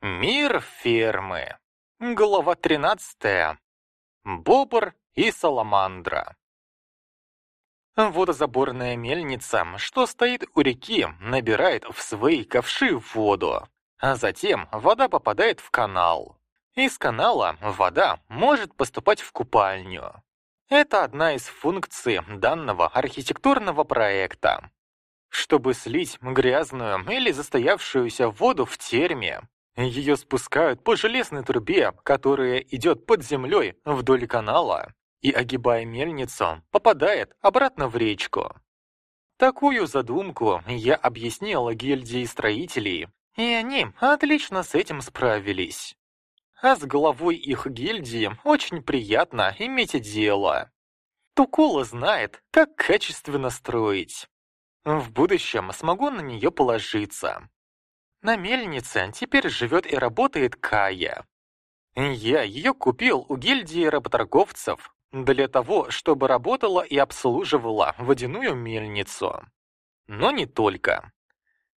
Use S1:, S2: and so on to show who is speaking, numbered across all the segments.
S1: Мир фермы. Глава 13. Бобр и саламандра. Водозаборная мельница, что стоит у реки, набирает в свои ковши воду, а затем вода попадает в канал. Из канала вода может поступать в купальню. Это одна из функций данного архитектурного проекта. Чтобы слить грязную или застоявшуюся воду в терме, ее спускают по железной трубе, которая идет под землей вдоль канала и, огибая мельницу, попадает обратно в речку. Такую задумку я объяснил гильдии строителей, и они отлично с этим справились. А с главой их гильдии очень приятно иметь дело. Тукула знает, как качественно строить. В будущем смогу на нее положиться. На мельнице теперь живет и работает Кая. Я ее купил у гильдии работорговцев для того, чтобы работала и обслуживала водяную мельницу. Но не только.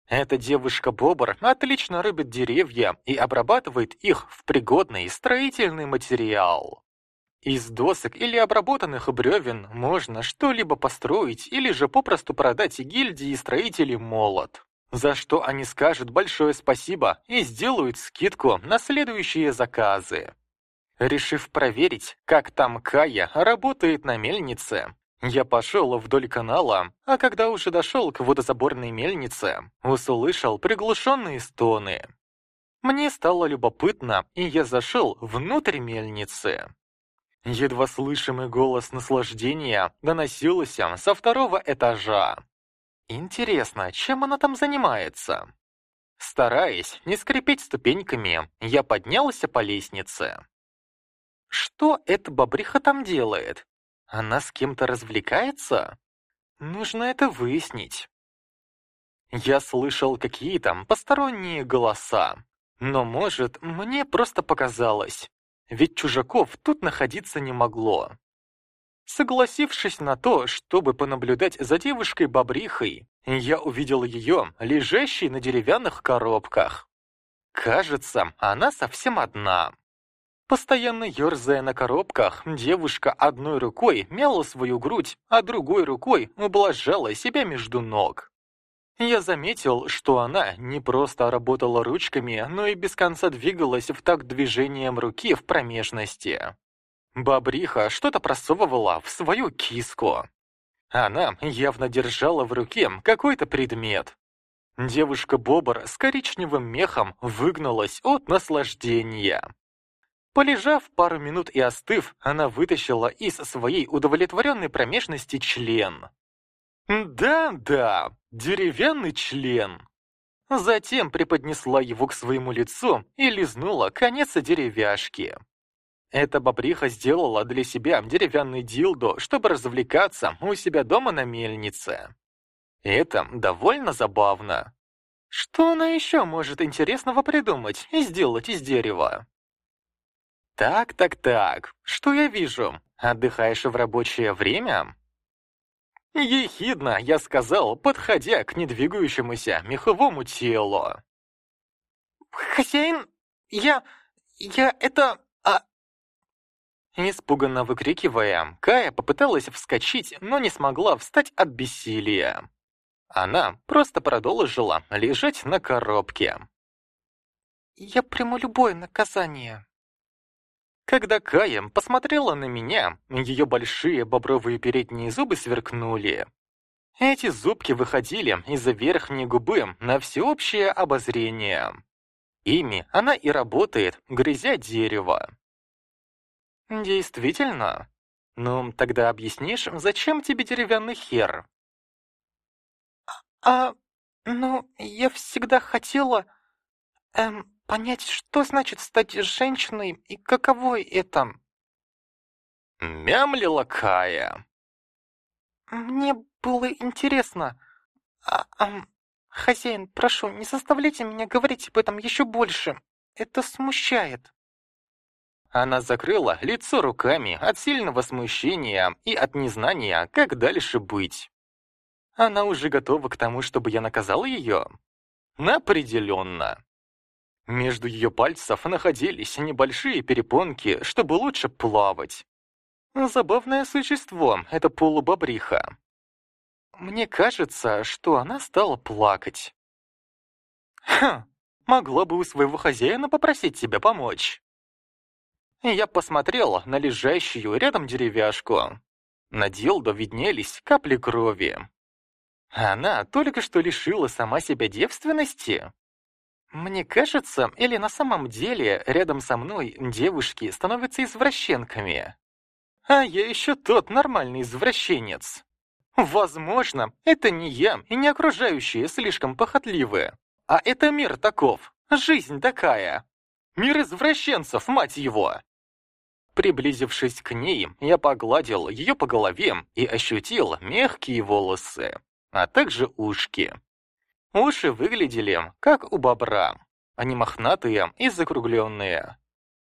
S1: Эта девушка-бобр отлично рубит деревья и обрабатывает их в пригодный строительный материал. Из досок или обработанных бревен можно что-либо построить или же попросту продать гильдии строителей молот за что они скажут большое спасибо и сделают скидку на следующие заказы. Решив проверить, как там Кая работает на мельнице, я пошел вдоль канала, а когда уже дошел к водозаборной мельнице, услышал приглушенные стоны. Мне стало любопытно, и я зашел внутрь мельницы. Едва слышимый голос наслаждения доносился со второго этажа. Интересно, чем она там занимается? Стараясь не скрипеть ступеньками, я поднялся по лестнице. Что эта бобриха там делает? Она с кем-то развлекается? Нужно это выяснить. Я слышал какие-то посторонние голоса. Но, может, мне просто показалось. Ведь чужаков тут находиться не могло. Согласившись на то, чтобы понаблюдать за девушкой-бобрихой, я увидел ее, лежащей на деревянных коробках. Кажется, она совсем одна. Постоянно ерзая на коробках, девушка одной рукой мяла свою грудь, а другой рукой ублажала себя между ног. Я заметил, что она не просто работала ручками, но и без конца двигалась в такт движением руки в промежности. Бобриха что-то просовывала в свою киску. Она явно держала в руке какой-то предмет. Девушка-бобр с коричневым мехом выгнулась от наслаждения. Полежав пару минут и остыв, она вытащила из своей удовлетворенной промежности член. Да-да, деревянный член. Затем преподнесла его к своему лицу и лизнула конец деревяшки. Эта бобриха сделала для себя деревянный дилдо, чтобы развлекаться у себя дома на мельнице. Это довольно забавно. Что она еще может интересного придумать и сделать из дерева? Так, так, так, что я вижу? Отдыхаешь в рабочее время? Ехидно, я сказал, подходя к недвигающемуся меховому телу. «Хозяин, я... я это... Испуганно выкрикивая, Кая попыталась вскочить, но не смогла встать от бессилия. Она просто продолжила лежать на коробке. «Я приму любое наказание». Когда Кая посмотрела на меня, ее большие бобровые передние зубы сверкнули. Эти зубки выходили из-за верхней губы на всеобщее обозрение. Ими она и работает, грызя дерево. Действительно? Ну, тогда объяснишь, зачем тебе деревянный хер? А, ну, я всегда хотела, эм, понять, что значит стать женщиной и каково это. Мямлила Кая. Мне было интересно. А, а, хозяин, прошу, не заставляйте меня говорить об этом еще больше. Это смущает. Она закрыла лицо руками от сильного смущения и от незнания, как дальше быть. Она уже готова к тому, чтобы я наказал ее? Определенно. Между ее пальцев находились небольшие перепонки, чтобы лучше плавать. Забавное существо, это полубобриха. Мне кажется, что она стала плакать. Хм, могла бы у своего хозяина попросить тебя помочь. Я посмотрел на лежащую рядом деревяшку. На дилдо виднелись капли крови. Она только что лишила сама себя девственности. Мне кажется, или на самом деле рядом со мной девушки становятся извращенками. А я еще тот нормальный извращенец. Возможно, это не я и не окружающие слишком похотливые, а это мир таков, жизнь такая. Мир извращенцев, мать его! Приблизившись к ней, я погладил ее по голове и ощутил мягкие волосы, а также ушки. Уши выглядели, как у бобра. Они мохнатые и закругленные.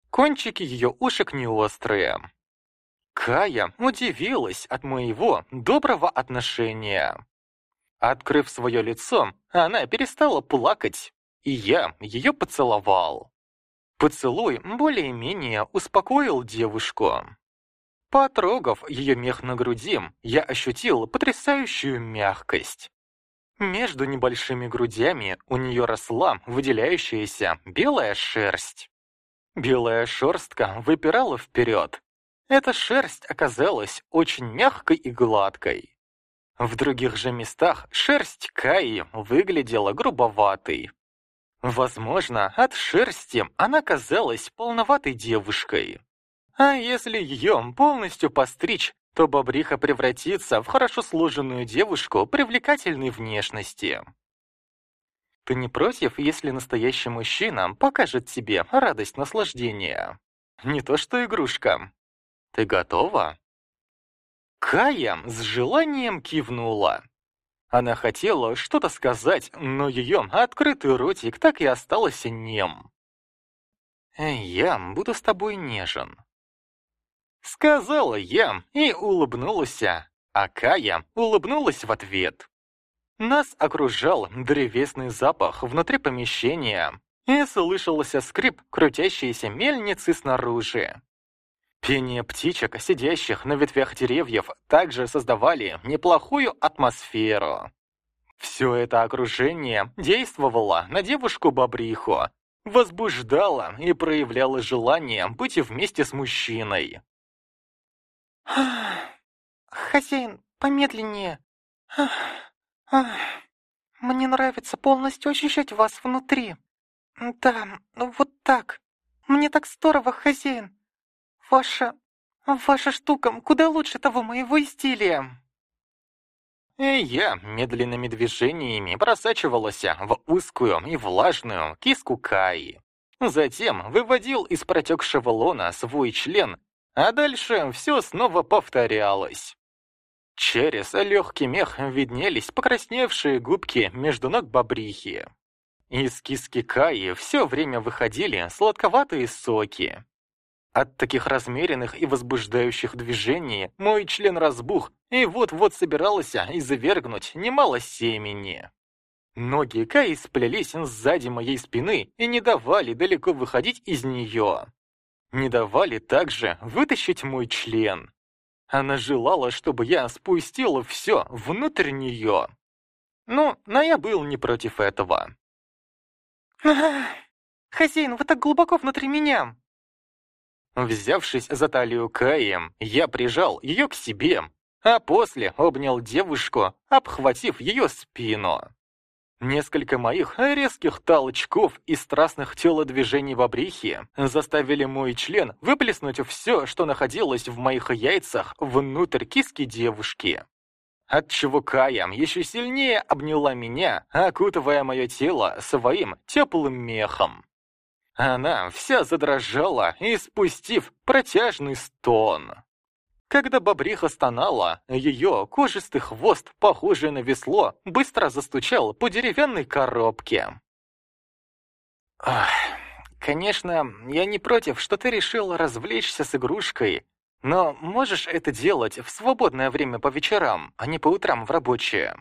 S1: Кончики ее ушек не острые. Кая удивилась от моего доброго отношения. Открыв свое лицо, она перестала плакать, и я ее поцеловал. Поцелуй более-менее успокоил девушку. Потрогав ее мех на груди, я ощутил потрясающую мягкость. Между небольшими грудями у нее росла выделяющаяся белая шерсть. Белая шерстка выпирала вперед, эта шерсть оказалась очень мягкой и гладкой. В других же местах шерсть Каи выглядела грубоватой. Возможно, от шерсти она казалась полноватой девушкой. А если ее полностью постричь, то бобриха превратится в хорошо сложенную девушку привлекательной внешности. Ты не против, если настоящий мужчина покажет тебе радость наслаждения? Не то что игрушка. Ты готова?» Кая с желанием кивнула. Она хотела что-то сказать, но ее открытый ротик так и остался нем. «Я буду с тобой нежен», — сказала я и улыбнулась, а Кая улыбнулась в ответ. Нас окружал древесный запах внутри помещения, и слышался скрип крутящейся мельницы снаружи. Пение птичек, сидящих на ветвях деревьев, также создавали неплохую атмосферу. Все это окружение действовало на девушку-бобриху, возбуждало и проявляло желание быть вместе с мужчиной.
S2: «Хозяин, помедленнее. Мне нравится полностью ощущать вас внутри. Да, вот так. Мне так здорово, хозяин. Ваша... ваша штука куда лучше того моего изделия!»
S1: И я медленными движениями просачивалась в узкую и влажную киску Каи. Затем выводил из протекшего лона свой член, а дальше все снова повторялось. Через легкий мех виднелись покрасневшие губки между ног бобрихи. Из киски Каи все время выходили сладковатые соки. От таких размеренных и возбуждающих движений мой член разбух и вот-вот собирался извергнуть немало семени. Ноги Каи сплелись сзади моей спины и не давали далеко выходить из нее. Не давали также вытащить мой член. Она желала, чтобы я спустил все внутрь нее. Ну, но я был не против этого.
S2: «Хозяин, вы так глубоко внутри меня!»
S1: Взявшись за талию Каи, я прижал ее к себе, а после обнял девушку, обхватив ее спину. Несколько моих резких толчков и страстных телодвижений в обрихе заставили мой член выплеснуть все, что находилось в моих яйцах, внутрь киски девушки. Отчего Кая еще сильнее обняла меня, окутывая мое тело своим теплым мехом. Она вся задрожала, испустив протяжный стон. Когда бобриха стонала, ее кожистый хвост, похожий на весло, быстро застучал по деревянной коробке. Ах, конечно, я не против, что ты решил развлечься с игрушкой, но можешь это делать в свободное время по вечерам, а не по утрам в рабочее.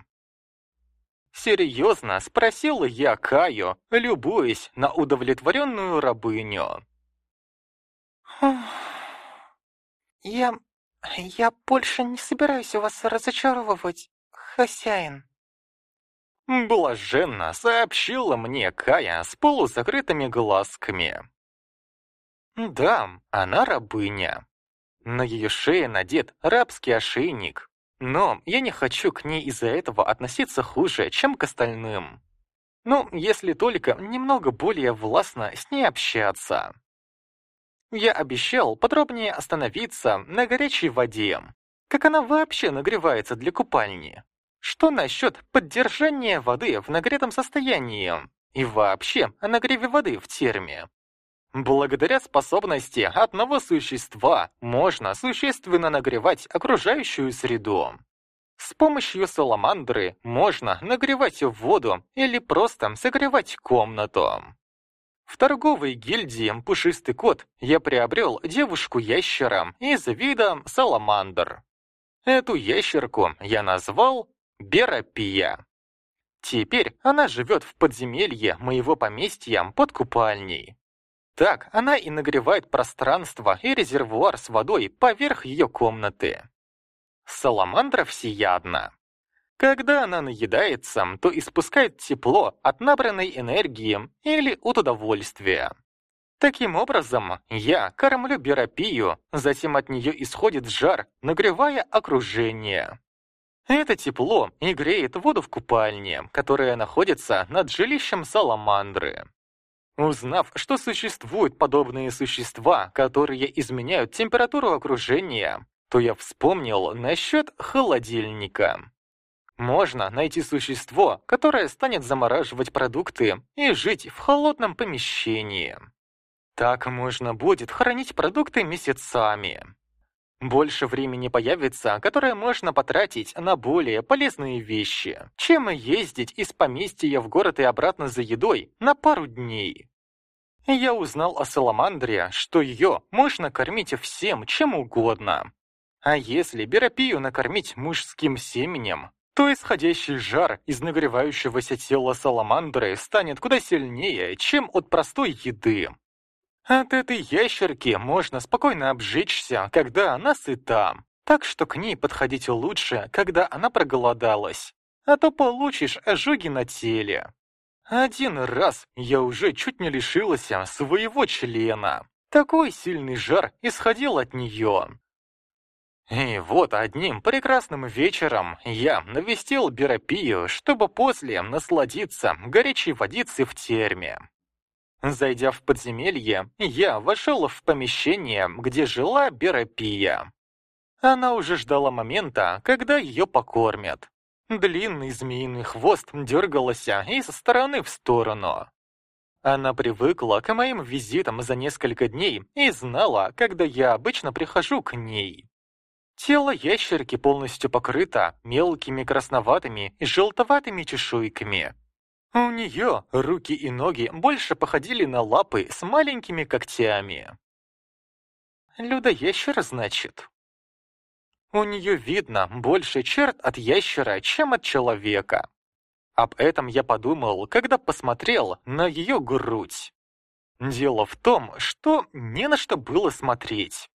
S1: Серьезно спросил я Каю, любуясь на удовлетворенную рабыню.
S2: «Я... я больше не собираюсь вас разочаровывать, хозяин».
S1: Блаженно сообщила мне Кая с полузакрытыми глазками. Да, она рабыня. На ее шее надет рабский ошейник. Но я не хочу к ней из-за этого относиться хуже, чем к остальным. Ну, если только немного более властно с ней общаться. Я обещал подробнее остановиться на горячей воде. Как она вообще нагревается для купальни? Что насчет поддержания воды в нагретом состоянии? И вообще о нагреве воды в терме? Благодаря способности одного существа можно существенно нагревать окружающую среду. С помощью саламандры можно нагревать воду или просто согревать комнату. В торговой гильдии «Пушистый кот» я приобрел девушку-ящера из вида саламандр. Эту ящерку я назвал Берапия. Теперь она живет в подземелье моего поместья под купальней. Так она и нагревает пространство и резервуар с водой поверх ее комнаты. Саламандра всеядна. Когда она наедается, то испускает тепло от набранной энергии или от удовольствия. Таким образом, я кормлю Берапию, затем от нее исходит жар, нагревая окружение. Это тепло и греет воду в купальне, которая находится над жилищем Саламандры. Узнав, что существуют подобные существа, которые изменяют температуру окружения, то я вспомнил насчет холодильника. Можно найти существо, которое станет замораживать продукты и жить в холодном помещении. Так можно будет хранить продукты месяцами. Больше времени появится, которое можно потратить на более полезные вещи, чем ездить из поместья в город и обратно за едой на пару дней. Я узнал о саламандре, что ее можно кормить всем, чем угодно. А если беропию накормить мужским семенем, то исходящий жар из нагревающегося тела саламандры станет куда сильнее, чем от простой еды. От этой ящерки можно спокойно обжечься, когда она сыта, так что к ней подходить лучше, когда она проголодалась, а то получишь ожоги на теле. Один раз я уже чуть не лишилась своего члена. Такой сильный жар исходил от нее, и вот одним прекрасным вечером я навестил Берапию, чтобы после насладиться горячей водицей в терме. Зайдя в подземелье, я вошел в помещение, где жила Берапия. Она уже ждала момента, когда ее покормят. Длинный змеиный хвост дергался из стороны в сторону. Она привыкла к моим визитам за несколько дней и знала, когда я обычно прихожу к ней. Тело ящерки полностью покрыто мелкими красноватыми и желтоватыми чешуйками. У нее руки и ноги больше походили на лапы с маленькими когтями. Людоящер, значит. У нее видно больше черт от ящера, чем от человека. Об этом я подумал, когда посмотрел на ее грудь. Дело в том, что не на что было смотреть.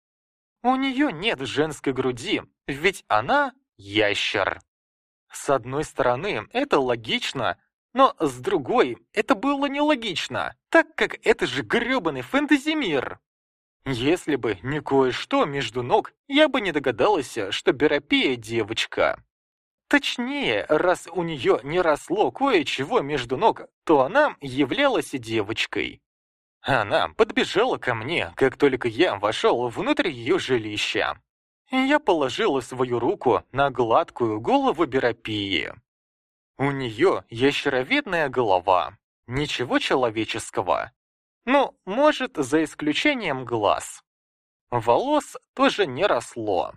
S1: У нее нет женской груди, ведь она ящер. С одной стороны, это логично, но с другой, это было нелогично, так как это же грёбаный фэнтези-мир. Если бы не кое-что между ног, я бы не догадалась, что Берапия девочка. Точнее, раз у нее не росло кое-чего между ног, то она являлась девочкой. Она подбежала ко мне, как только я вошел внутрь ее жилища. Я положила свою руку на гладкую голову Берапии. У нее ящеровидная голова, ничего человеческого. Ну, может, за исключением глаз. Волос тоже не росло.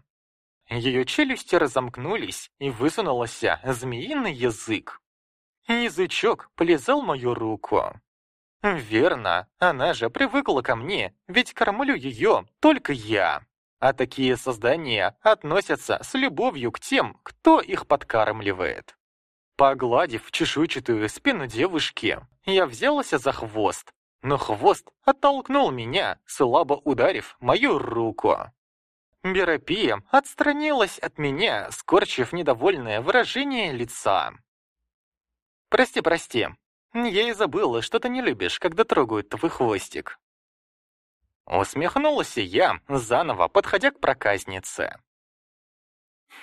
S1: Ее челюсти разомкнулись, и высунулся змеиный язык. Язычок полезал мою руку. Верно, она же привыкла ко мне, ведь кормлю ее только я. А такие создания относятся с любовью к тем, кто их подкармливает. Погладив чешуйчатую спину девушки, я взялся за хвост, но хвост оттолкнул меня, слабо ударив мою руку. Берапия отстранилась от меня, скорчив недовольное выражение лица. «Прости, прости, я и забыла, что ты не любишь, когда трогают твой хвостик». Усмехнулась я, заново подходя к проказнице.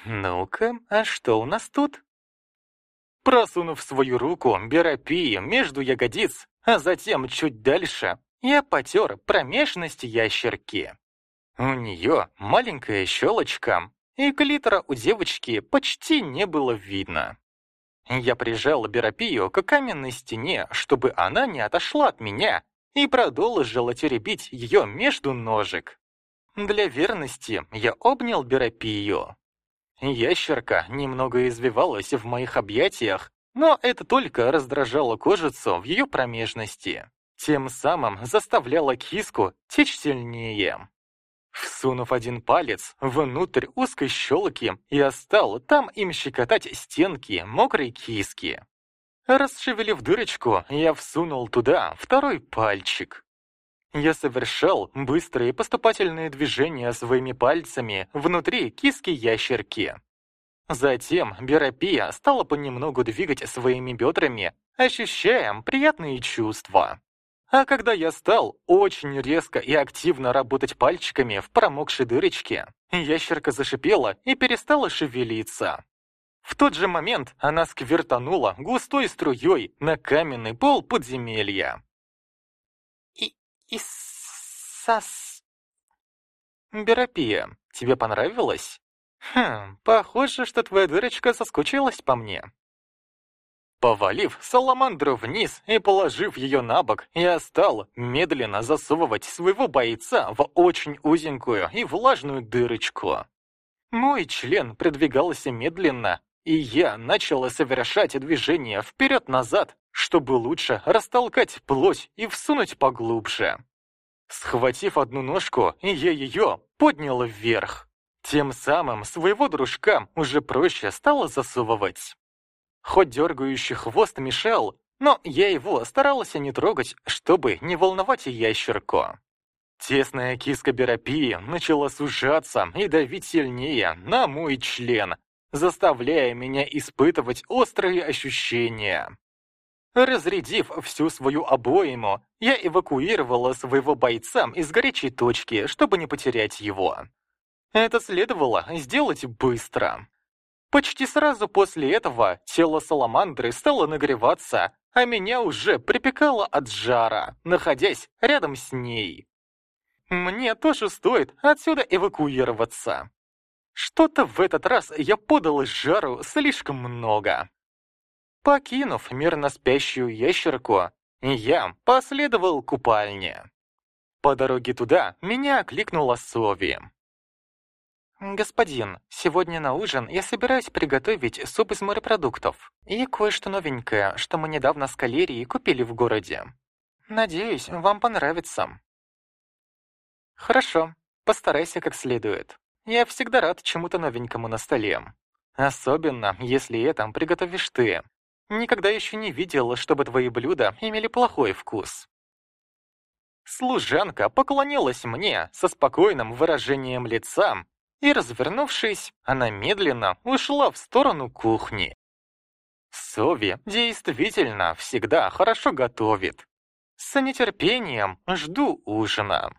S1: «Ну-ка, а что у нас тут?» Просунув свою руку Берапии между ягодиц, а затем чуть дальше, я потер промежность ящерки. У нее маленькая щелочка, и клитора у девочки почти не было видно. Я прижал Берапию к каменной стене, чтобы она не отошла от меня, и продолжила теребить ее между ножек. Для верности я обнял Берапию. Ящерка немного извивалась в моих объятиях, но это только раздражало кожицу в ее промежности, тем самым заставляло киску течь сильнее. Всунув один палец внутрь узкой щелки, я стал там им щекотать стенки мокрой киски. Расшевелив дырочку, я всунул туда второй пальчик. Я совершал быстрые поступательные движения своими пальцами внутри киски ящерки. Затем Берапия стала понемногу двигать своими бедрами, ощущая приятные чувства. А когда я стал очень резко и активно работать пальчиками в промокшей дырочке, ящерка зашипела и перестала шевелиться. В тот же момент она сквертанула густой струей на каменный пол подземелья.
S2: Иссас.
S1: Берапия, тебе понравилось? Хм, похоже, что твоя дырочка соскучилась по мне. Повалив саламандру вниз и положив ее на бок, я стал медленно засовывать своего бойца в очень узенькую и влажную дырочку. Мой член продвигался медленно, и я начал совершать движение вперед-назад, чтобы лучше растолкать плоть и всунуть поглубже. Схватив одну ножку, я ее поднял вверх. Тем самым своего дружка уже проще стало засовывать. Хоть дергающий хвост мешал, но я его старался не трогать, чтобы не волновать ящерку. Тесная киска Берапии начала сужаться и давить сильнее на мой член, заставляя меня испытывать острые ощущения. Разрядив всю свою обойму, я эвакуировала своего бойца из горячей точки, чтобы не потерять его. Это следовало сделать быстро. Почти сразу после этого тело саламандры стало нагреваться, а меня уже припекало от жара, находясь рядом с ней. Мне тоже стоит отсюда эвакуироваться. Что-то в этот раз я подал жару слишком много. Покинув мирно спящую ящерку, я последовал купальне. По дороге туда меня окликнула Сови.
S2: «Господин, сегодня на ужин я собираюсь приготовить суп из морепродуктов и кое-что новенькое, что мы недавно с калерией купили в городе. Надеюсь, вам понравится». «Хорошо, постарайся как следует. Я всегда рад чему-то новенькому на столе. Особенно, если это приготовишь ты. Никогда еще не видел, чтобы твои блюда имели плохой вкус. Служанка поклонилась мне со спокойным выражением лица, и, развернувшись, она медленно ушла в сторону кухни. Сови действительно всегда хорошо готовит. С нетерпением жду ужина.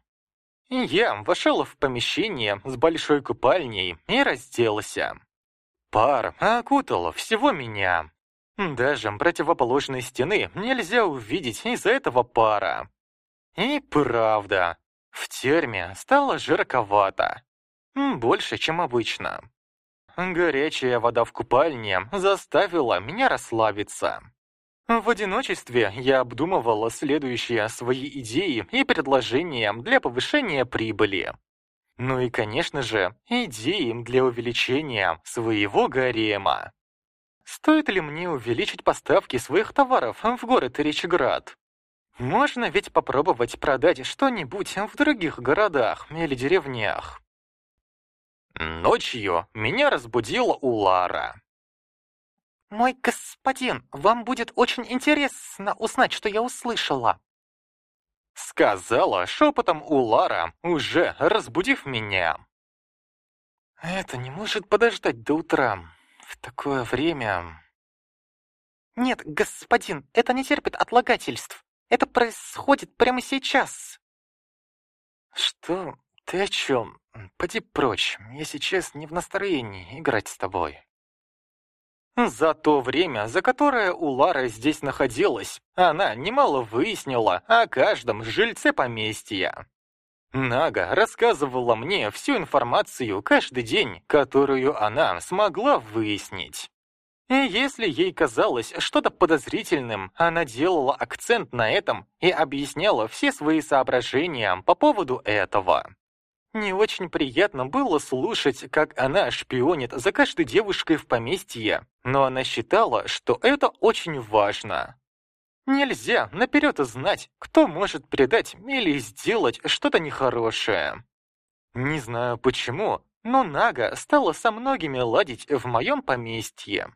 S2: Я вошел в помещение с большой купальней и разделся. Пар окутал всего меня, даже противоположной стены нельзя увидеть из-за этого пара. И правда, в терме стало жарковато. Больше, чем обычно. Горячая вода в купальне заставила меня расслабиться. В одиночестве я обдумывала следующие свои идеи и предложения для повышения прибыли. Ну и, конечно же, идеи для увеличения своего гарема. Стоит ли мне увеличить поставки своих товаров в город Речеград? Можно ведь попробовать продать что-нибудь в других городах или деревнях. Ночью меня разбудила Улара. «Мой господин, вам будет очень интересно узнать, что я услышала».
S1: Сказала шепотом у Лара, уже разбудив меня. «Это не может подождать до утра. В такое время...»
S2: «Нет, господин, это не терпит отлагательств. Это происходит прямо сейчас».
S1: «Что? Ты о чем? Поди прочь. Я сейчас не в настроении играть с тобой». За то время, за которое у Лары здесь находилась, она немало выяснила о каждом жильце поместья. Нага рассказывала мне всю информацию каждый день, которую она смогла выяснить. И если ей казалось что-то подозрительным, она делала акцент на этом и объясняла все свои соображения по поводу этого. Не очень приятно было слушать, как она шпионит за каждой девушкой в поместье, но она считала, что это очень важно. Нельзя наперед знать, кто может предать или сделать что-то нехорошее. Не знаю почему, но Нага стала со многими ладить в моем поместье.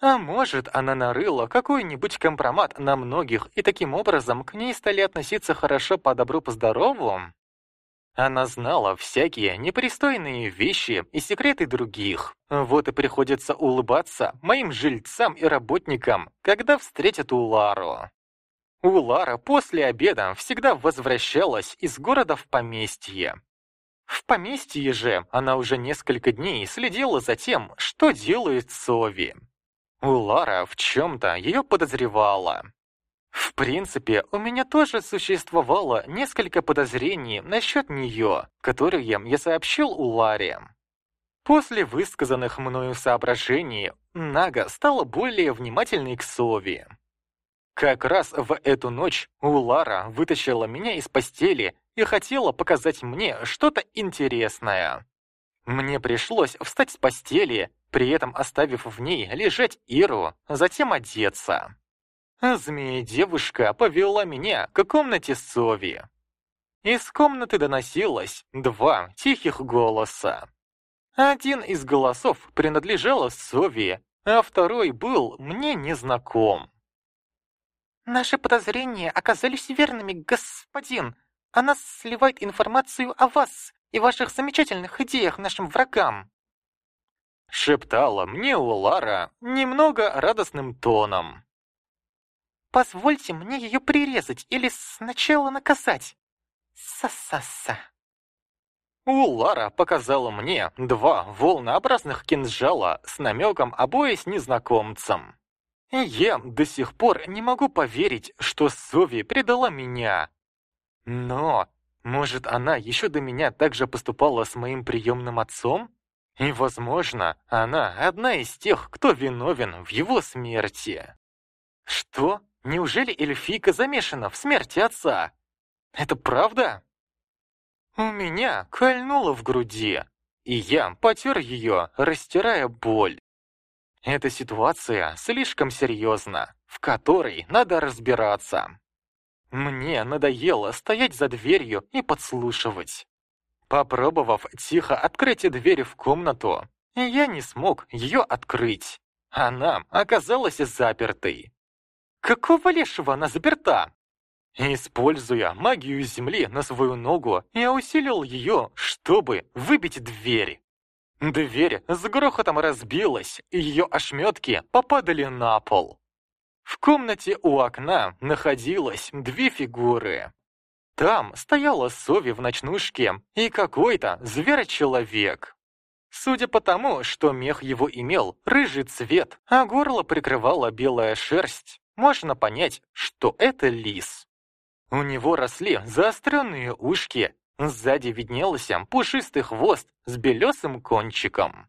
S1: А может, она нарыла какой-нибудь компромат на многих, и таким образом к ней стали относиться хорошо по добру по? Она знала всякие непристойные вещи и секреты других. Вот и приходится улыбаться моим жильцам и работникам, когда встретят Улару. Улара после обеда всегда возвращалась из города в поместье. В поместье же она уже несколько дней следила за тем, что делает Сови. Улара в чем-то ее подозревала. В принципе, у меня тоже существовало несколько подозрений насчет нее, которые я сообщил Уларе. После высказанных мною соображений, Нага стала более внимательной к Сови. Как раз в эту ночь Улара вытащила меня из постели и хотела показать мне что-то интересное. Мне пришлось встать с постели, при этом оставив в ней лежать Иру, затем одеться. Змея-девушка повела меня к комнате Сови. Из комнаты доносилось два тихих голоса. Один из голосов принадлежал Сови, а второй был мне незнаком.
S2: «Наши подозрения оказались верными, господин. Она сливает информацию о вас и ваших замечательных идеях нашим врагам».
S1: Шептала мне Улара немного радостным тоном.
S2: Позвольте мне ее прирезать или сначала наказать. Са-са-са.
S1: Улара показала мне два волнообразных кинжала с намеком обоих незнакомцам. Я до сих пор не могу поверить, что Сови предала меня. Но, может, она еще до меня также поступала с моим приемным отцом? И, возможно, она одна из тех, кто виновен в его смерти. Что? Неужели эльфийка замешана в смерти отца? Это правда? У меня кольнуло в груди, и я потер ее, растирая боль. Эта ситуация слишком серьезна, в которой надо разбираться. Мне надоело стоять за дверью и подслушивать. Попробовав тихо открыть дверь в комнату, я не смог ее открыть. Она оказалась запертой. Какого лешего она заперта? Используя магию Земли на свою ногу, я усилил ее, чтобы выбить дверь. Дверь с грохотом разбилась, и ее ошметки попадали на пол. В комнате у окна находилось две фигуры. Там стояла Сови в ночнушке и какой-то зверочеловек. Судя по тому, что мех его имел рыжий цвет, а горло прикрывала белая шерсть, можно понять, что это лис. У него росли заостренные ушки, сзади виднелся пушистый хвост с белесым кончиком.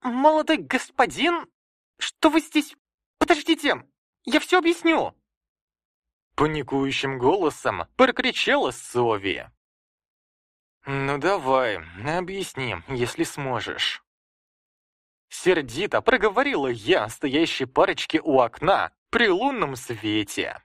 S2: «Молодой господин, что вы здесь? Подождите, я все объясню!»
S1: Паникующим голосом прокричала Сови. «Ну давай, объясни, если сможешь». Сердито проговорила я стоящей парочке у окна при лунном свете.